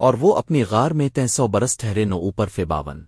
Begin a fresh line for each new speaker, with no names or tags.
اور وہ اپنی غار میں تین سو برس ٹھہرے نو اوپر فے باون۔